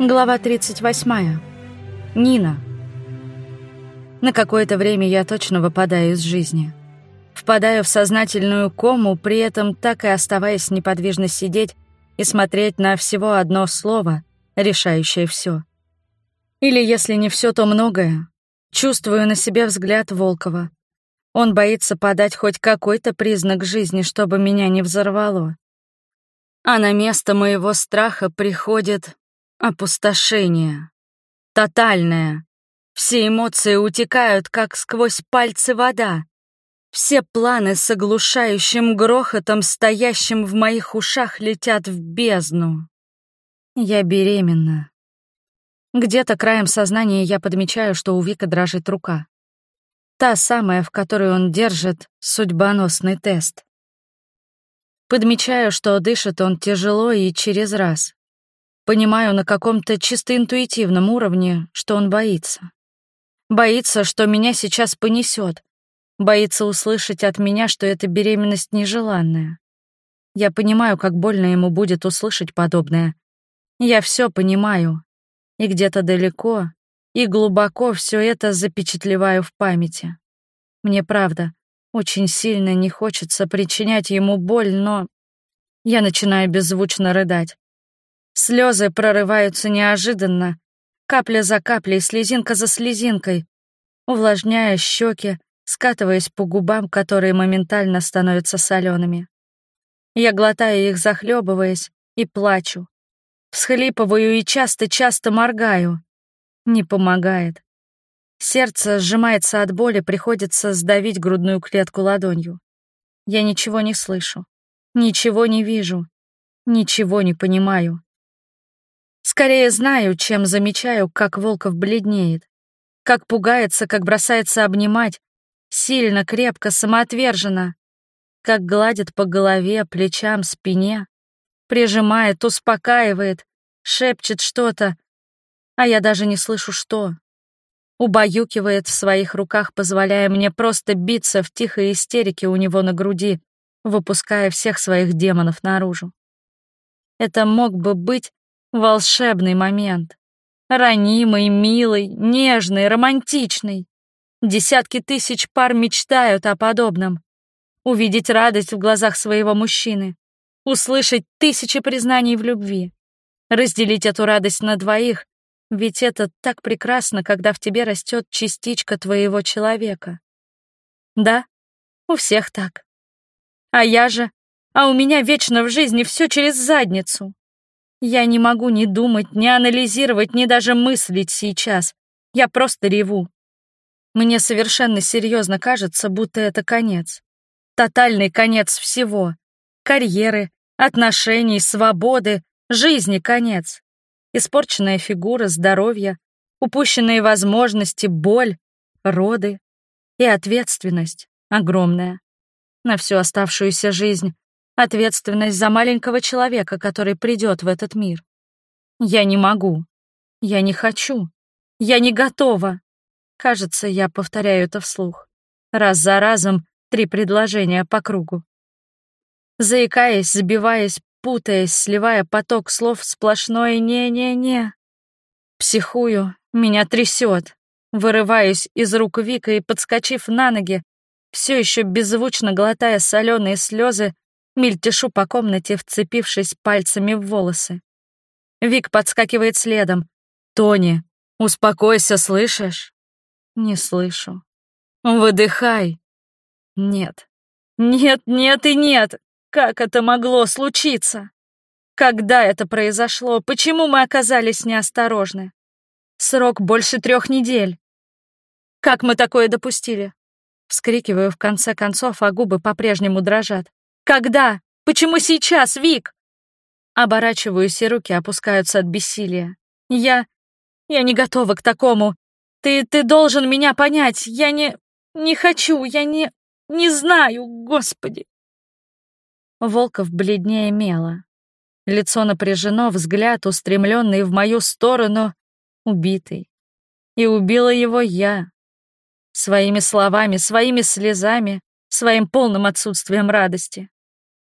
Глава 38. Нина. На какое-то время я точно выпадаю из жизни. Впадаю в сознательную кому, при этом так и оставаясь неподвижно сидеть и смотреть на всего одно слово, решающее все. Или, если не все, то многое. Чувствую на себе взгляд Волкова. Он боится подать хоть какой-то признак жизни, чтобы меня не взорвало. А на место моего страха приходит опустошение. Тотальное. Все эмоции утекают, как сквозь пальцы вода. Все планы с оглушающим грохотом, стоящим в моих ушах, летят в бездну. Я беременна. Где-то краем сознания я подмечаю, что у Вика дрожит рука. Та самая, в которой он держит судьбоносный тест. Подмечаю, что дышит он тяжело и через раз. Понимаю на каком-то чисто интуитивном уровне, что он боится. Боится, что меня сейчас понесет. Боится услышать от меня, что эта беременность нежеланная. Я понимаю, как больно ему будет услышать подобное. Я все понимаю. И где-то далеко, и глубоко все это запечатлеваю в памяти. Мне правда, очень сильно не хочется причинять ему боль, но... Я начинаю беззвучно рыдать. Слезы прорываются неожиданно, капля за каплей, слезинка за слезинкой, увлажняя щеки, скатываясь по губам, которые моментально становятся солеными. Я глотаю их, захлебываясь, и плачу. Всхлипываю и часто-часто моргаю. Не помогает. Сердце сжимается от боли, приходится сдавить грудную клетку ладонью. Я ничего не слышу, ничего не вижу, ничего не понимаю. Скорее знаю, чем замечаю, как Волков бледнеет, как пугается, как бросается обнимать, сильно, крепко, самоотверженно, как гладит по голове, плечам, спине, прижимает, успокаивает, шепчет что-то, а я даже не слышу что убаюкивает в своих руках, позволяя мне просто биться в тихой истерике у него на груди, выпуская всех своих демонов наружу. Это мог бы быть волшебный момент. Ранимый, милый, нежный, романтичный. Десятки тысяч пар мечтают о подобном. Увидеть радость в глазах своего мужчины, услышать тысячи признаний в любви, разделить эту радость на двоих ведь это так прекрасно, когда в тебе растет частичка твоего человека. Да, у всех так. А я же... А у меня вечно в жизни все через задницу. Я не могу ни думать, ни анализировать, ни даже мыслить сейчас. Я просто реву. Мне совершенно серьезно кажется, будто это конец. Тотальный конец всего. Карьеры, отношений, свободы, жизни конец испорченная фигура, здоровье, упущенные возможности, боль, роды и ответственность огромная на всю оставшуюся жизнь, ответственность за маленького человека, который придет в этот мир. Я не могу, я не хочу, я не готова. Кажется, я повторяю это вслух. Раз за разом три предложения по кругу. Заикаясь, забиваясь, путаясь, сливая поток слов сплошное «не-не-не». Психую, меня трясет. Вырываюсь из рук Вика и, подскочив на ноги, все еще беззвучно глотая соленые слезы, мельтешу по комнате, вцепившись пальцами в волосы. Вик подскакивает следом. «Тони, успокойся, слышишь?» «Не слышу». «Выдыхай». «Нет». «Нет, нет и нет. Как это могло случиться? Когда это произошло? Почему мы оказались неосторожны? Срок больше трех недель. Как мы такое допустили? Вскрикиваю в конце концов, а губы по-прежнему дрожат. Когда? Почему сейчас, Вик? Оборачиваюсь, и руки опускаются от бессилия. Я... я не готова к такому. Ты... ты должен меня понять. Я не... не хочу, я не... не знаю, господи. Волков бледнее мела. Лицо напряжено, взгляд, устремленный в мою сторону, убитый. И убила его я. Своими словами, своими слезами, своим полным отсутствием радости.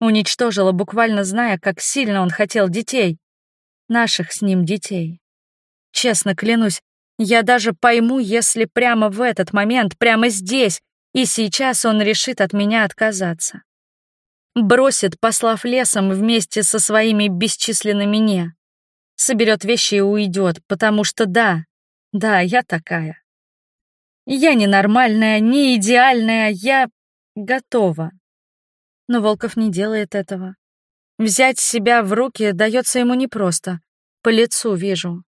Уничтожила, буквально зная, как сильно он хотел детей. Наших с ним детей. Честно клянусь, я даже пойму, если прямо в этот момент, прямо здесь и сейчас он решит от меня отказаться. Бросит, послав лесом вместе со своими бесчисленными «не». Соберет вещи и уйдет, потому что да, да, я такая. Я ненормальная, не идеальная, я готова. Но Волков не делает этого. Взять себя в руки дается ему непросто. По лицу вижу.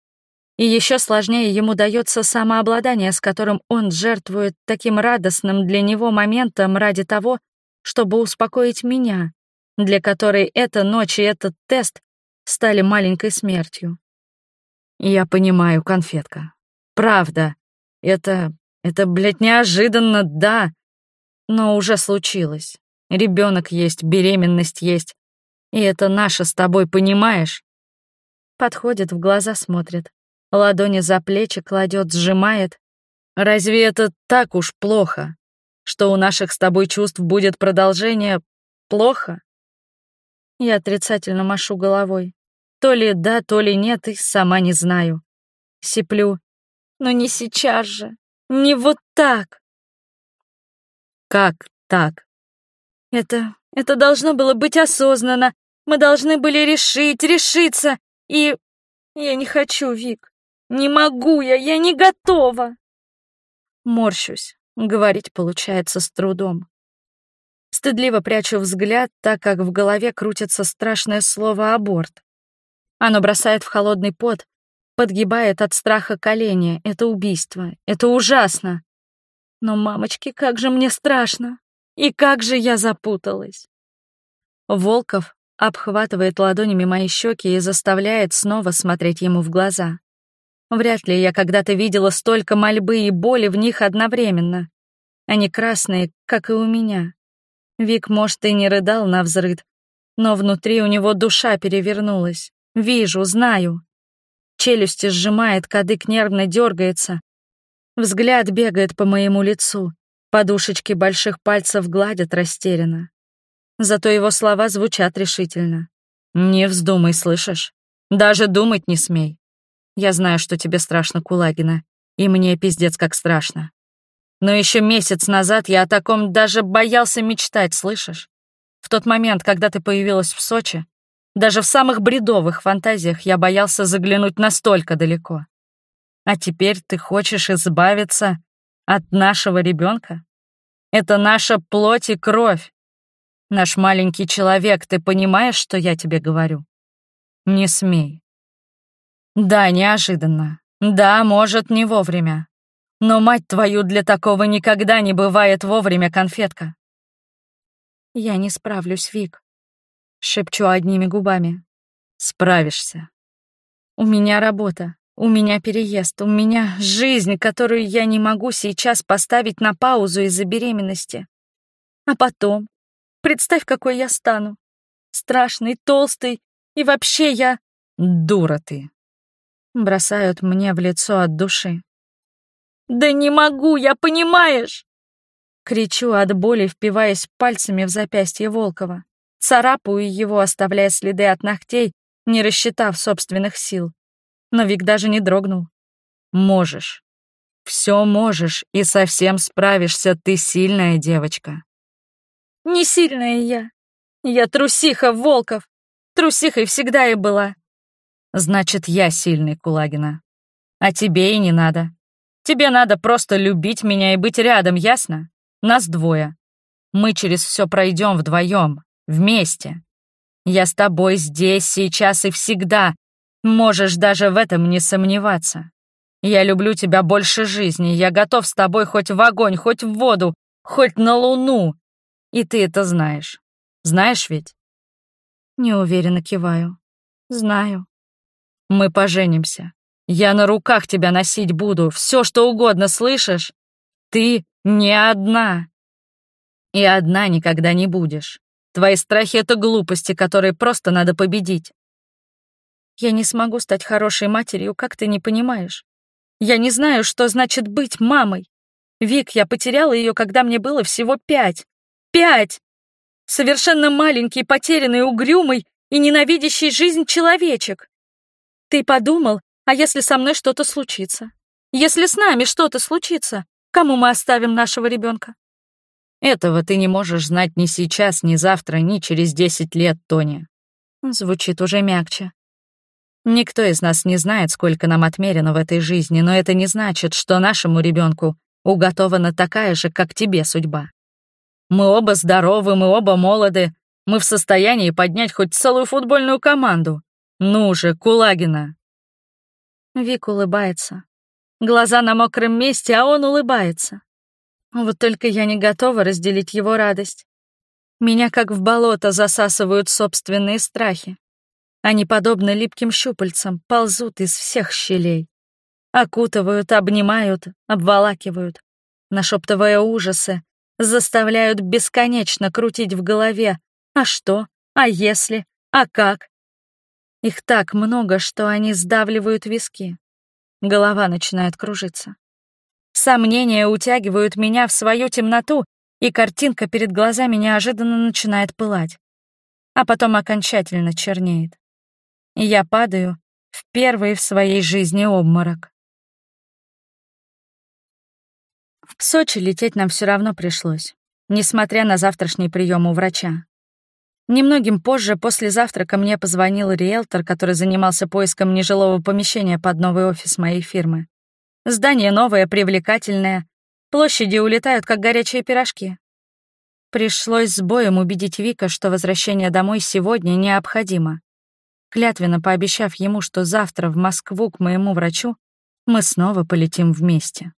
И еще сложнее ему дается самообладание, с которым он жертвует таким радостным для него моментом ради того, чтобы успокоить меня, для которой эта ночь и этот тест стали маленькой смертью. Я понимаю, конфетка. Правда. Это... это, блядь, неожиданно, да. Но уже случилось. Ребенок есть, беременность есть. И это наше с тобой, понимаешь? Подходит, в глаза смотрит. Ладони за плечи кладет, сжимает. Разве это так уж плохо? Что у наших с тобой чувств будет продолжение плохо? Я отрицательно машу головой. То ли да, то ли нет, и сама не знаю. Сиплю. Но не сейчас же. Не вот так. Как так? Это... это должно было быть осознанно. Мы должны были решить, решиться. И... Я не хочу, Вик. Не могу я, я не готова. Морщусь. Говорить получается с трудом. Стыдливо прячу взгляд, так как в голове крутится страшное слово «аборт». Оно бросает в холодный пот, подгибает от страха колени. Это убийство. Это ужасно. Но, мамочки, как же мне страшно. И как же я запуталась. Волков обхватывает ладонями мои щеки и заставляет снова смотреть ему в глаза. Вряд ли я когда-то видела столько мольбы и боли в них одновременно. Они красные, как и у меня. Вик, может, и не рыдал на взрыд, но внутри у него душа перевернулась. Вижу, знаю. Челюсти сжимает, кадык нервно дергается. Взгляд бегает по моему лицу. Подушечки больших пальцев гладят растерянно. Зато его слова звучат решительно. «Не вздумай, слышишь? Даже думать не смей. Я знаю, что тебе страшно, Кулагина, и мне пиздец как страшно. Но еще месяц назад я о таком даже боялся мечтать, слышишь? В тот момент, когда ты появилась в Сочи, даже в самых бредовых фантазиях я боялся заглянуть настолько далеко. А теперь ты хочешь избавиться от нашего ребенка? Это наша плоть и кровь. Наш маленький человек, ты понимаешь, что я тебе говорю? Не смей. Да, неожиданно. Да, может, не вовремя. Но, мать твою, для такого никогда не бывает вовремя, конфетка. Я не справлюсь, Вик. Шепчу одними губами. Справишься. У меня работа, у меня переезд, у меня жизнь, которую я не могу сейчас поставить на паузу из-за беременности. А потом, представь, какой я стану. Страшный, толстый, и вообще я... Дура ты, бросают мне в лицо от души. «Да не могу, я понимаешь!» Кричу от боли, впиваясь пальцами в запястье Волкова. Царапаю его, оставляя следы от ногтей, не рассчитав собственных сил. Но Вик даже не дрогнул. «Можешь. Все можешь и совсем справишься, ты сильная девочка». «Не сильная я. Я трусиха, Волков. Трусихой всегда и была. Значит, я сильный, Кулагина. А тебе и не надо. Тебе надо просто любить меня и быть рядом, ясно? Нас двое. Мы через все пройдем вдвоем, вместе. Я с тобой здесь, сейчас и всегда. Можешь даже в этом не сомневаться. Я люблю тебя больше жизни. Я готов с тобой хоть в огонь, хоть в воду, хоть на луну. И ты это знаешь. Знаешь ведь? Неуверенно киваю. Знаю. Мы поженимся. Я на руках тебя носить буду, все что угодно, слышишь? Ты не одна. И одна никогда не будешь. Твои страхи — это глупости, которые просто надо победить. Я не смогу стать хорошей матерью, как ты не понимаешь. Я не знаю, что значит быть мамой. Вик, я потеряла ее, когда мне было всего пять. Пять! Совершенно маленький, потерянный, угрюмый и ненавидящий жизнь человечек. Ты подумал, А если со мной что-то случится? Если с нами что-то случится, кому мы оставим нашего ребенка? Этого ты не можешь знать ни сейчас, ни завтра, ни через десять лет, Тони. Звучит уже мягче. Никто из нас не знает, сколько нам отмерено в этой жизни, но это не значит, что нашему ребенку уготована такая же, как тебе, судьба. Мы оба здоровы, мы оба молоды, мы в состоянии поднять хоть целую футбольную команду. Ну же, Кулагина!» Вик улыбается. Глаза на мокром месте, а он улыбается. Вот только я не готова разделить его радость. Меня как в болото засасывают собственные страхи. Они, подобно липким щупальцам, ползут из всех щелей. Окутывают, обнимают, обволакивают, нашептывая ужасы, заставляют бесконечно крутить в голове «а что?», «а если?», «а как?». Их так много, что они сдавливают виски. Голова начинает кружиться. Сомнения утягивают меня в свою темноту, и картинка перед глазами неожиданно начинает пылать. А потом окончательно чернеет и я падаю в первый в своей жизни обморок. В Сочи лететь нам все равно пришлось, несмотря на завтрашний прием у врача. Немногим позже, после завтрака, мне позвонил риэлтор, который занимался поиском нежилого помещения под новый офис моей фирмы. Здание новое, привлекательное, площади улетают, как горячие пирожки. Пришлось с боем убедить Вика, что возвращение домой сегодня необходимо клятвенно пообещав ему, что завтра в Москву к моему врачу мы снова полетим вместе.